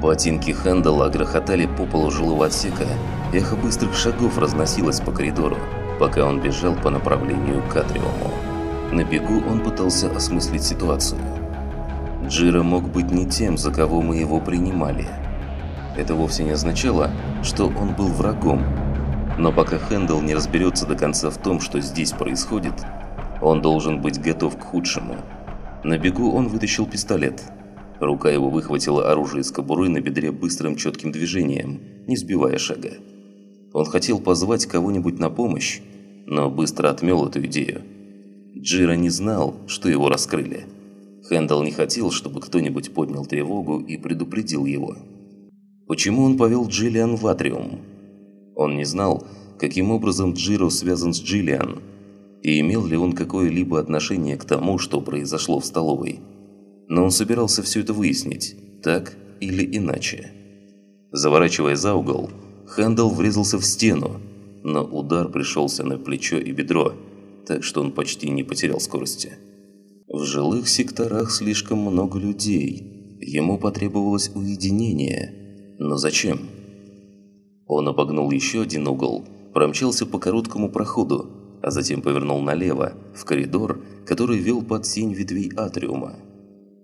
Ботинки Хэндала грохотали по полу жилого отсека, эхо быстрых шагов разносилось по коридору, пока он бежал по направлению к Атриуму. На бегу он пытался осмыслить ситуацию. Джира мог быть не тем, за кого мы его принимали. Это вовсе не означало, что он был врагом. Но пока Хэндл не разберется до конца в том, что здесь происходит, он должен быть готов к худшему. На бегу он вытащил пистолет. Рука его выхватила оружие из кобуры на бедре быстрым четким движением, не сбивая шага. Он хотел позвать кого-нибудь на помощь, но быстро отмел эту идею. Джира не знал, что его раскрыли. Хэндл не хотел, чтобы кто-нибудь поднял тревогу и предупредил его. Почему он повел Джиллиан в Атриум? Он не знал, каким образом Джиро связан с Джиллиан, и имел ли он какое-либо отношение к тому, что произошло в столовой. Но он собирался все это выяснить, так или иначе. Заворачивая за угол, Хэндл врезался в стену, но удар пришелся на плечо и бедро, так что он почти не потерял скорости. В жилых секторах слишком много людей. Ему потребовалось уединение. Но зачем? Он обогнул еще один угол, промчался по короткому проходу, а затем повернул налево, в коридор, который вел под сень ветвей атриума.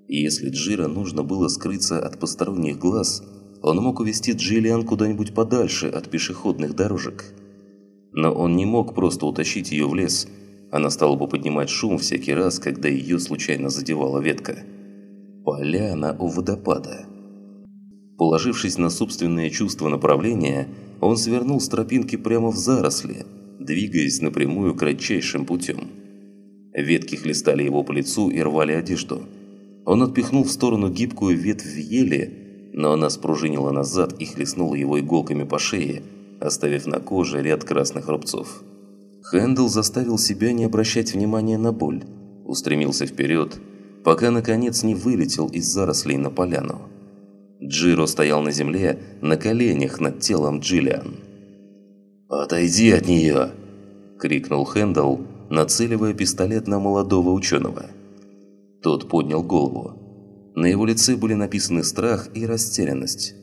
И если Джира нужно было скрыться от посторонних глаз, он мог увести Джиллиан куда-нибудь подальше от пешеходных дорожек. Но он не мог просто утащить ее в лес, она стала бы поднимать шум всякий раз, когда ее случайно задевала ветка. Поляна у водопада. Положившись на собственное чувство направления, он свернул с тропинки прямо в заросли, двигаясь напрямую кратчайшим путем. Ветки хлестали его по лицу и рвали одежду. Он отпихнул в сторону гибкую ветвь ели, но она спружинила назад и хлестнула его иголками по шее, оставив на коже ряд красных рубцов. Хэндл заставил себя не обращать внимания на боль, устремился вперед, пока наконец не вылетел из зарослей на поляну. Джиро стоял на земле, на коленях над телом Джиллиан. «Отойди от нее!» – крикнул Хэндл, нацеливая пистолет на молодого ученого. Тот поднял голову. На его лице были написаны страх и растерянность.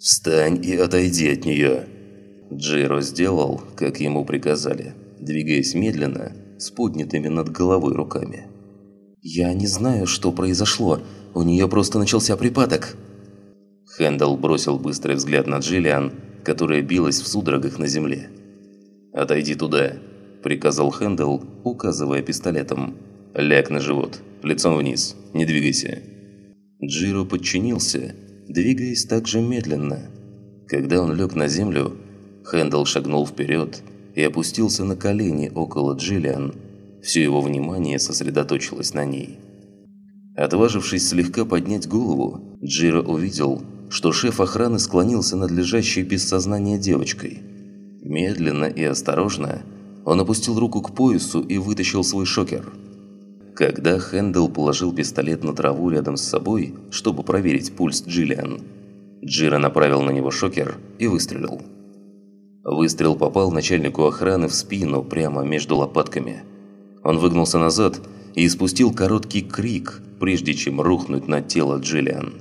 «Встань и отойди от нее!» Джиро сделал, как ему приказали, двигаясь медленно, с поднятыми над головой руками. «Я не знаю, что произошло. У нее просто начался припадок». Хэндл бросил быстрый взгляд на Джиллиан, которая билась в судорогах на земле. «Отойди туда», – приказал Хэндл, указывая пистолетом. «Ляг на живот, лицом вниз, не двигайся». Джиро подчинился, двигаясь так же медленно. Когда он лег на землю, Хэндл шагнул вперед и опустился на колени около Джиллиан. Все его внимание сосредоточилось на ней. Отважившись слегка поднять голову, Джиро увидел, что шеф охраны склонился над лежащей без сознания девочкой. Медленно и осторожно он опустил руку к поясу и вытащил свой шокер. Когда Хэндл положил пистолет на траву рядом с собой, чтобы проверить пульс Джиллиан, Джира направил на него шокер и выстрелил. Выстрел попал начальнику охраны в спину прямо между лопатками. Он выгнулся назад и испустил короткий крик, прежде чем рухнуть на тело Джиллиан.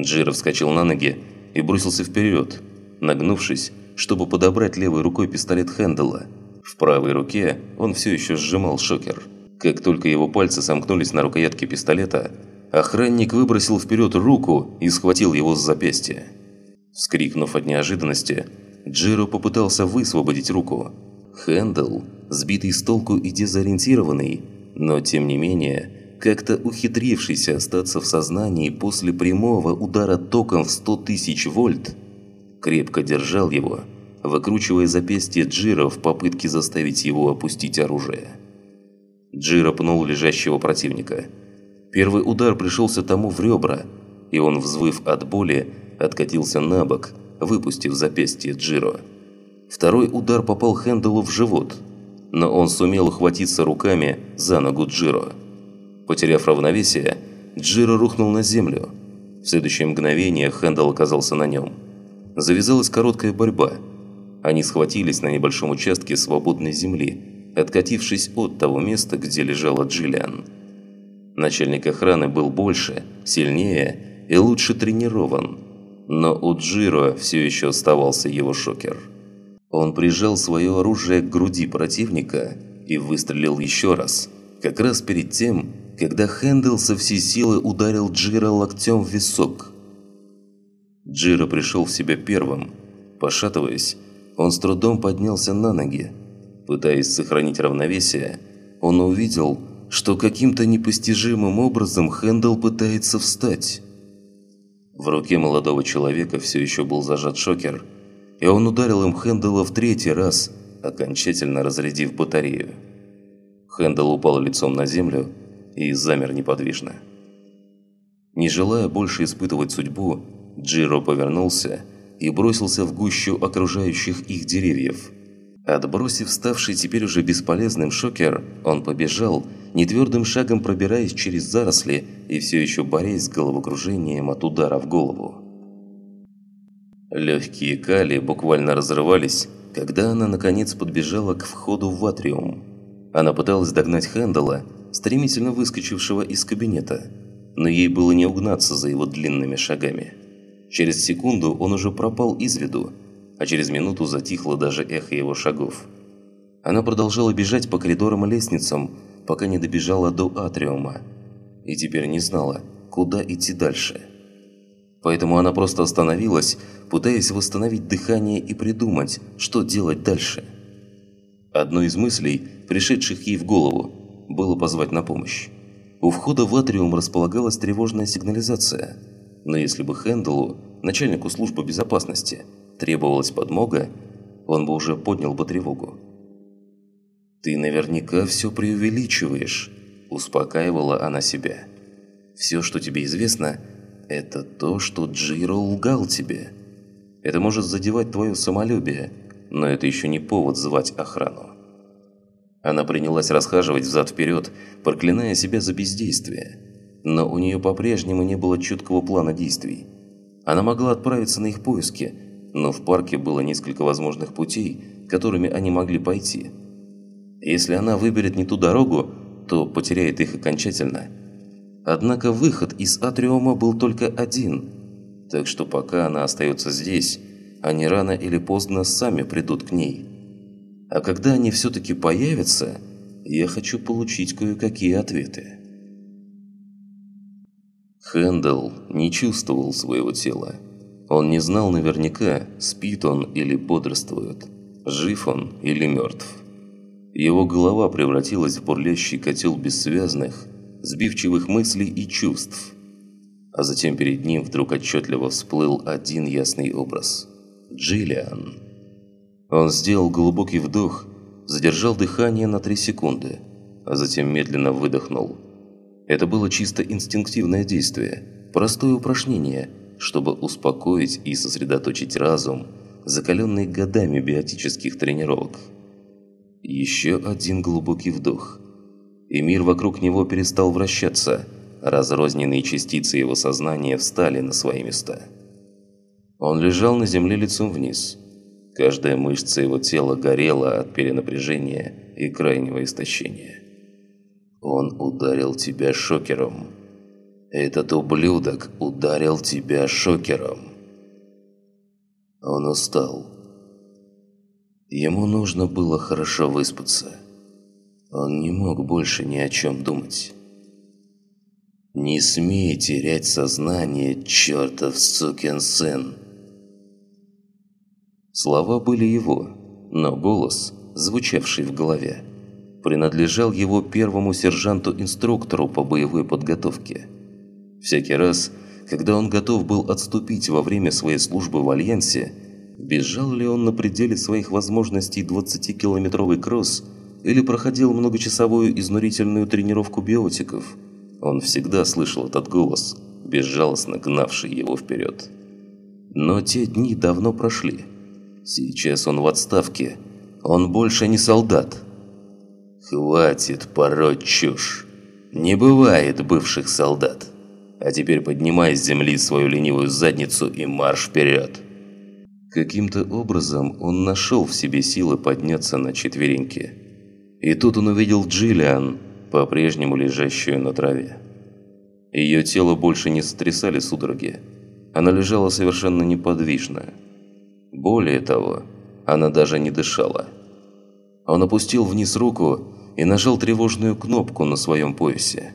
Джира вскочил на ноги и бросился вперед, нагнувшись, чтобы подобрать левой рукой пистолет Хэндала. В правой руке он все еще сжимал шокер. Как только его пальцы сомкнулись на рукоятке пистолета, охранник выбросил вперед руку и схватил его с запястья. Вскрикнув от неожиданности, Джиро попытался высвободить руку. Хэндл, сбитый с толку и дезориентированный, но тем не менее как-то ухитрившийся остаться в сознании после прямого удара током в 100 тысяч вольт, крепко держал его, выкручивая запястье Джира в попытке заставить его опустить оружие. Джира пнул лежащего противника. Первый удар пришелся тому в ребра, и он, взвыв от боли, откатился на бок, выпустив запястье Джиро. Второй удар попал Хенделу в живот, но он сумел ухватиться руками за ногу Джиро. Потеряв равновесие, Джиро рухнул на землю. В следующее мгновение Хэндл оказался на нем. Завязалась короткая борьба. Они схватились на небольшом участке свободной земли, откатившись от того места, где лежала Джиллиан. Начальник охраны был больше, сильнее и лучше тренирован, но у Джиро все еще оставался его шокер. Он прижал свое оружие к груди противника и выстрелил еще раз, как раз перед тем, когда Хэндл со всей силы ударил Джира локтем в висок. Джиро пришел в себя первым. Пошатываясь, он с трудом поднялся на ноги. Пытаясь сохранить равновесие, он увидел, что каким-то непостижимым образом Хэндл пытается встать. В руке молодого человека все еще был зажат шокер, и он ударил им Хэндала в третий раз, окончательно разрядив батарею. Хэндл упал лицом на землю и замер неподвижно. Не желая больше испытывать судьбу, Джиро повернулся и бросился в гущу окружающих их деревьев. Отбросив ставший теперь уже бесполезным шокер, он побежал, нетвердым шагом пробираясь через заросли и все еще борясь с головокружением от удара в голову. Легкие кали буквально разрывались, когда она наконец подбежала к входу в атриум. Она пыталась догнать Хэндала, стремительно выскочившего из кабинета, но ей было не угнаться за его длинными шагами. Через секунду он уже пропал из виду, а через минуту затихло даже эхо его шагов. Она продолжала бежать по коридорам и лестницам, пока не добежала до атриума, и теперь не знала, куда идти дальше. Поэтому она просто остановилась, пытаясь восстановить дыхание и придумать, что делать дальше. Одной из мыслей, пришедших ей в голову, было позвать на помощь. У входа в атриум располагалась тревожная сигнализация, но если бы Хендлу, начальнику службы безопасности, требовалась подмога, он бы уже поднял бы тревогу. «Ты наверняка все преувеличиваешь», – успокаивала она себя. «Все, что тебе известно, это то, что Джиро лгал тебе. Это может задевать твое самолюбие, но это еще не повод звать охрану». Она принялась расхаживать взад-вперед, проклиная себя за бездействие. Но у нее по-прежнему не было четкого плана действий. Она могла отправиться на их поиски, но в парке было несколько возможных путей, которыми они могли пойти – если она выберет не ту дорогу, то потеряет их окончательно. Однако выход из Атриума был только один, так что пока она остается здесь, они рано или поздно сами придут к ней. А когда они все-таки появятся, я хочу получить кое-какие ответы. Хэндл не чувствовал своего тела. Он не знал наверняка, спит он или бодрствует, жив он или мертв. Его голова превратилась в бурлящий котел бессвязных, сбивчивых мыслей и чувств. А затем перед ним вдруг отчетливо всплыл один ясный образ – Джиллиан. Он сделал глубокий вдох, задержал дыхание на три секунды, а затем медленно выдохнул. Это было чисто инстинктивное действие, простое упражнение, чтобы успокоить и сосредоточить разум, закаленный годами биотических тренировок. Еще один глубокий вдох. И мир вокруг него перестал вращаться. Разрозненные частицы его сознания встали на свои места. Он лежал на земле лицом вниз. Каждая мышца его тела горела от перенапряжения и крайнего истощения. Он ударил тебя шокером. Этот ублюдок ударил тебя шокером. Он устал. Ему нужно было хорошо выспаться. Он не мог больше ни о чем думать. «Не смей терять сознание, чертов сукин сын!» Слова были его, но голос, звучавший в голове, принадлежал его первому сержанту-инструктору по боевой подготовке. Всякий раз, когда он готов был отступить во время своей службы в Альянсе, Бежал ли он на пределе своих возможностей 20-километровый кросс или проходил многочасовую изнурительную тренировку биотиков? Он всегда слышал этот голос, безжалостно гнавший его вперед. Но те дни давно прошли. Сейчас он в отставке. Он больше не солдат. Хватит пороть чушь. Не бывает бывших солдат. А теперь поднимай с земли свою ленивую задницу и марш вперед. Каким-то образом он нашел в себе силы подняться на четвереньки. И тут он увидел Джиллиан, по-прежнему лежащую на траве. Ее тело больше не сотрясали судороги. она лежала совершенно неподвижно. Более того, она даже не дышала. Он опустил вниз руку и нажал тревожную кнопку на своем поясе.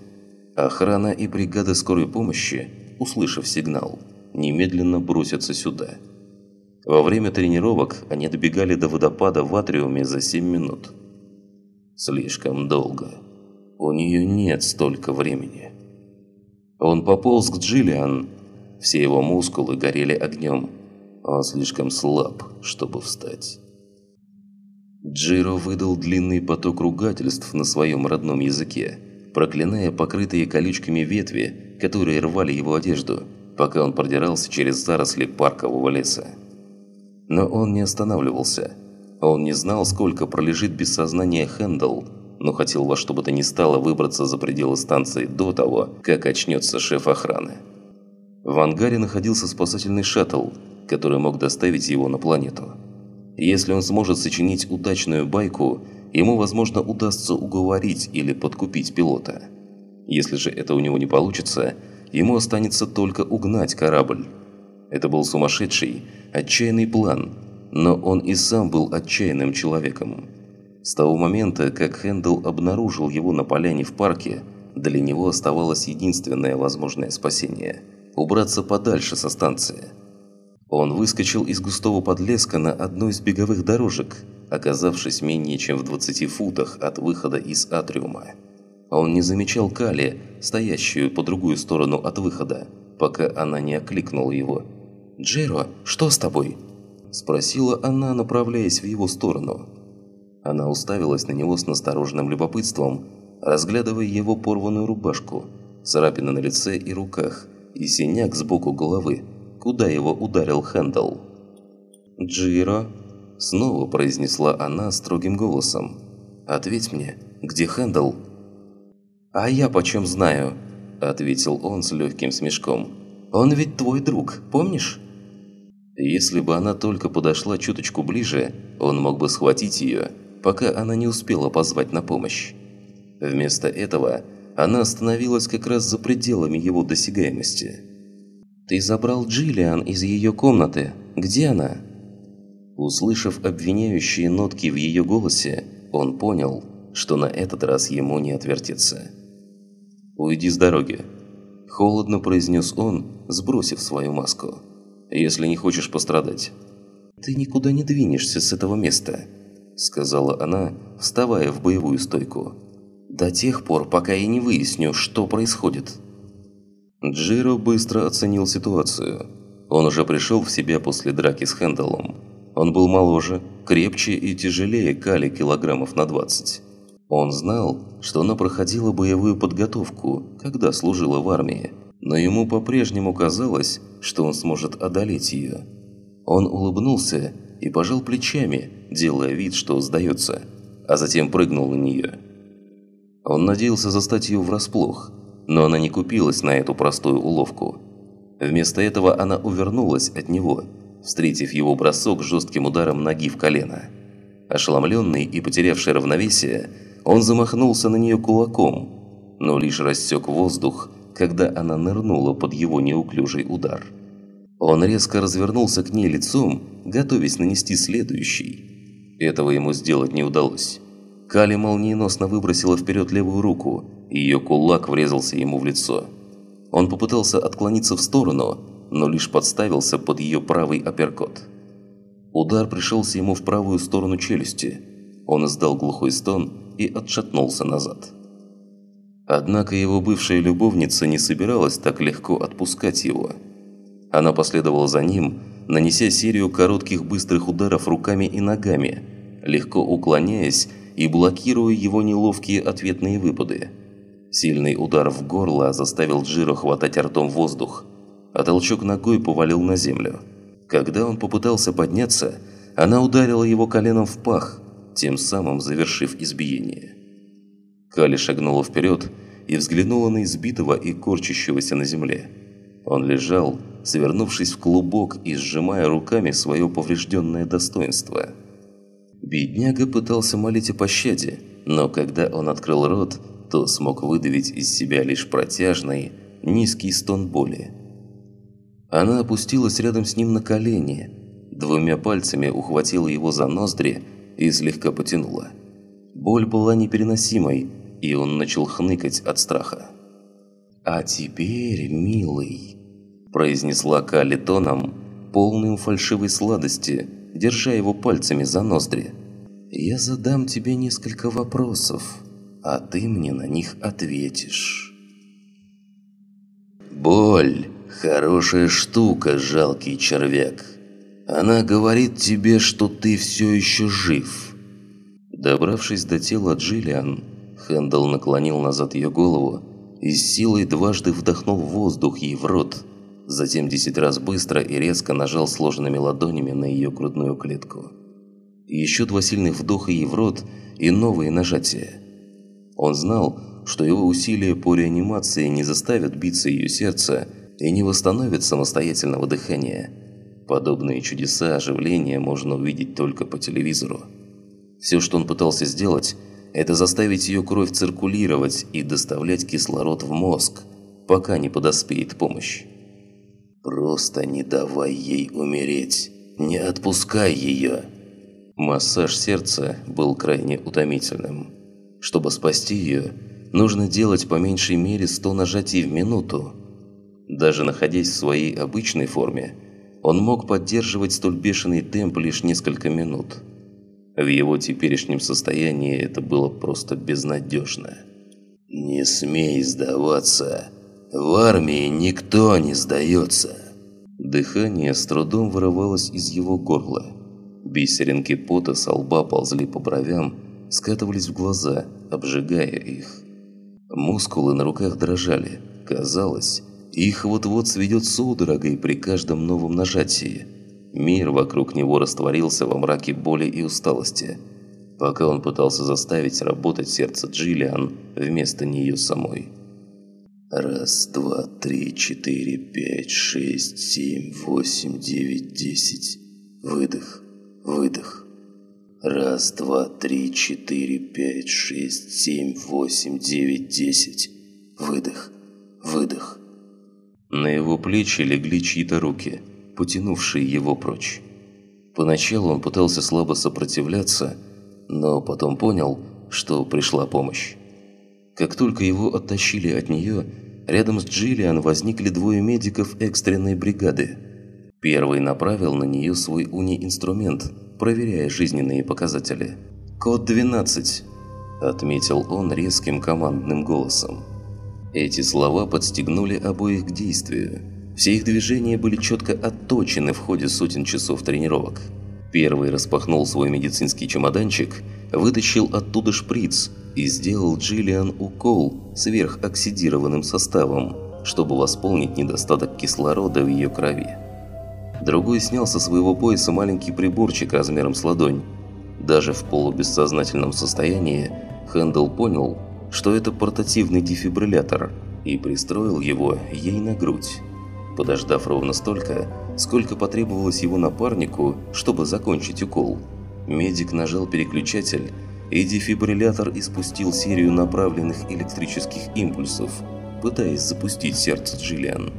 Охрана и бригада скорой помощи, услышав сигнал, немедленно бросятся сюда. Во время тренировок они добегали до водопада в атриуме за 7 минут. Слишком долго. У нее нет столько времени. Он пополз к Джиллиан. Все его мускулы горели огнем. Он слишком слаб, чтобы встать. Джиро выдал длинный поток ругательств на своем родном языке, проклиная покрытые колючками ветви, которые рвали его одежду, пока он продирался через заросли паркового леса. Но он не останавливался. Он не знал, сколько пролежит без сознания Хэндл, но хотел во что бы то ни стало выбраться за пределы станции до того, как очнется шеф охраны. В ангаре находился спасательный шаттл, который мог доставить его на планету. Если он сможет сочинить удачную байку, ему, возможно, удастся уговорить или подкупить пилота. Если же это у него не получится, ему останется только угнать корабль. Это был сумасшедший, отчаянный план, но он и сам был отчаянным человеком. С того момента, как Хэндл обнаружил его на поляне в парке, для него оставалось единственное возможное спасение – убраться подальше со станции – он выскочил из густого подлеска на одну из беговых дорожек, оказавшись менее чем в 20 футах от выхода из атриума. Он не замечал Кали, стоящую по другую сторону от выхода, пока она не окликнула его. «Джеро, что с тобой?» – спросила она, направляясь в его сторону. Она уставилась на него с настороженным любопытством, разглядывая его порванную рубашку, царапины на лице и руках и синяк сбоку головы, куда его ударил Хэндл. «Джиро?» – снова произнесла она строгим голосом. «Ответь мне, где Хэндл?» «А я почем знаю?» – ответил он с легким смешком. «Он ведь твой друг, помнишь?» Если бы она только подошла чуточку ближе, он мог бы схватить ее, пока она не успела позвать на помощь. Вместо этого она остановилась как раз за пределами его досягаемости. «Ты забрал Джиллиан из ее комнаты. Где она?» Услышав обвиняющие нотки в ее голосе, он понял, что на этот раз ему не отвертится. «Уйди с дороги», – холодно произнес он, сбросив свою маску. «Если не хочешь пострадать». «Ты никуда не двинешься с этого места», – сказала она, вставая в боевую стойку. «До тех пор, пока я не выясню, что происходит». Джиро быстро оценил ситуацию. Он уже пришел в себя после драки с Хенделом. Он был моложе, крепче и тяжелее Кали килограммов на 20. Он знал, что она проходила боевую подготовку, когда служила в армии, но ему по-прежнему казалось, что он сможет одолеть ее. Он улыбнулся и пожал плечами, делая вид, что сдается, а затем прыгнул на нее. Он надеялся застать ее врасплох – но она не купилась на эту простую уловку. Вместо этого она увернулась от него, встретив его бросок жестким ударом ноги в колено. Ошеломленный и потерявший равновесие, он замахнулся на нее кулаком, но лишь рассек воздух, когда она нырнула под его неуклюжий удар. Он резко развернулся к ней лицом, готовясь нанести следующий. Этого ему сделать не удалось. Кали молниеносно выбросила вперед левую руку, ее кулак врезался ему в лицо. Он попытался отклониться в сторону, но лишь подставился под ее правый апперкот. Удар пришелся ему в правую сторону челюсти. Он издал глухой стон и отшатнулся назад. Однако его бывшая любовница не собиралась так легко отпускать его. Она последовала за ним, нанеся серию коротких быстрых ударов руками и ногами, легко уклоняясь и блокируя его неловкие ответные выпады. Сильный удар в горло заставил Джиро хватать ртом воздух, а толчок ногой повалил на землю. Когда он попытался подняться, она ударила его коленом в пах, тем самым завершив избиение. Кали шагнула вперед и взглянула на избитого и корчащегося на земле. Он лежал, свернувшись в клубок и сжимая руками свое поврежденное достоинство. Бедняга пытался молить о пощаде, но когда он открыл рот, то смог выдавить из себя лишь протяжный, низкий стон боли. Она опустилась рядом с ним на колени, двумя пальцами ухватила его за ноздри и слегка потянула. Боль была непереносимой, и он начал хныкать от страха. «А теперь, милый», – произнесла Кали тоном, полным фальшивой сладости, держа его пальцами за ноздри. «Я задам тебе несколько вопросов, а ты мне на них ответишь». «Боль – хорошая штука, жалкий червяк. Она говорит тебе, что ты все еще жив». Добравшись до тела Джиллиан, Хэндл наклонил назад ее голову и с силой дважды вдохнул воздух ей в рот, затем десять раз быстро и резко нажал сложенными ладонями на ее грудную клетку. Еще два сильных вдоха ей в рот и новые нажатия. Он знал, что его усилия по реанимации не заставят биться ее сердце и не восстановят самостоятельного дыхания. Подобные чудеса оживления можно увидеть только по телевизору. Все, что он пытался сделать, это заставить ее кровь циркулировать и доставлять кислород в мозг, пока не подоспеет помощь. «Просто не давай ей умереть, не отпускай ее!» Массаж сердца был крайне утомительным. Чтобы спасти ее, нужно делать по меньшей мере 100 нажатий в минуту. Даже находясь в своей обычной форме, он мог поддерживать столь бешеный темп лишь несколько минут. В его теперешнем состоянии это было просто безнадежно. «Не смей сдаваться. В армии никто не сдается». Дыхание с трудом вырывалось из его горла. Бисеринки пота со лба ползли по бровям, скатывались в глаза, обжигая их. Мускулы на руках дрожали. Казалось, их вот-вот сведет судорогой при каждом новом нажатии. Мир вокруг него растворился во мраке боли и усталости, пока он пытался заставить работать сердце Джиллиан вместо нее самой. Раз, два, три, четыре, пять, шесть, семь, восемь, девять, десять. Выдох, выдох. Раз, два, три, четыре, пять, шесть, семь, восемь, девять, десять. Выдох, выдох. На его плечи легли чьи-то руки – потянувшие его прочь. Поначалу он пытался слабо сопротивляться, но потом понял, что пришла помощь. Как только его оттащили от нее, рядом с Джиллиан возникли двое медиков экстренной бригады. Первый направил на нее свой уни-инструмент, проверяя жизненные показатели. «Код 12», – отметил он резким командным голосом. Эти слова подстегнули обоих к действию. Все их движения были четко отточены в ходе сотен часов тренировок. Первый распахнул свой медицинский чемоданчик, вытащил оттуда шприц и сделал Джиллиан укол сверхоксидированным составом, чтобы восполнить недостаток кислорода в ее крови. Другой снял со своего пояса маленький приборчик размером с ладонь. Даже в полубессознательном состоянии Хэндл понял, что это портативный дефибриллятор, и пристроил его ей на грудь. Подождав ровно столько, сколько потребовалось его напарнику, чтобы закончить укол, медик нажал переключатель, и дефибриллятор испустил серию направленных электрических импульсов, пытаясь запустить сердце Джиллиан.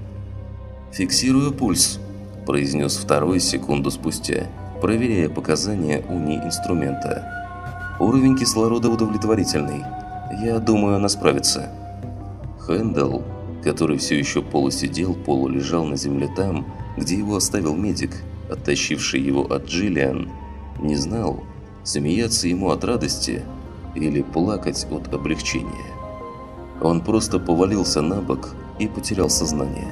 «Фиксирую пульс», – произнес второй секунду спустя, проверяя показания уни-инструмента. «Уровень кислорода удовлетворительный. Я думаю, она справится». Хэндл который все еще полусидел, полулежал на земле там, где его оставил медик, оттащивший его от Джиллиан, не знал, смеяться ему от радости или плакать от облегчения. Он просто повалился на бок и потерял сознание.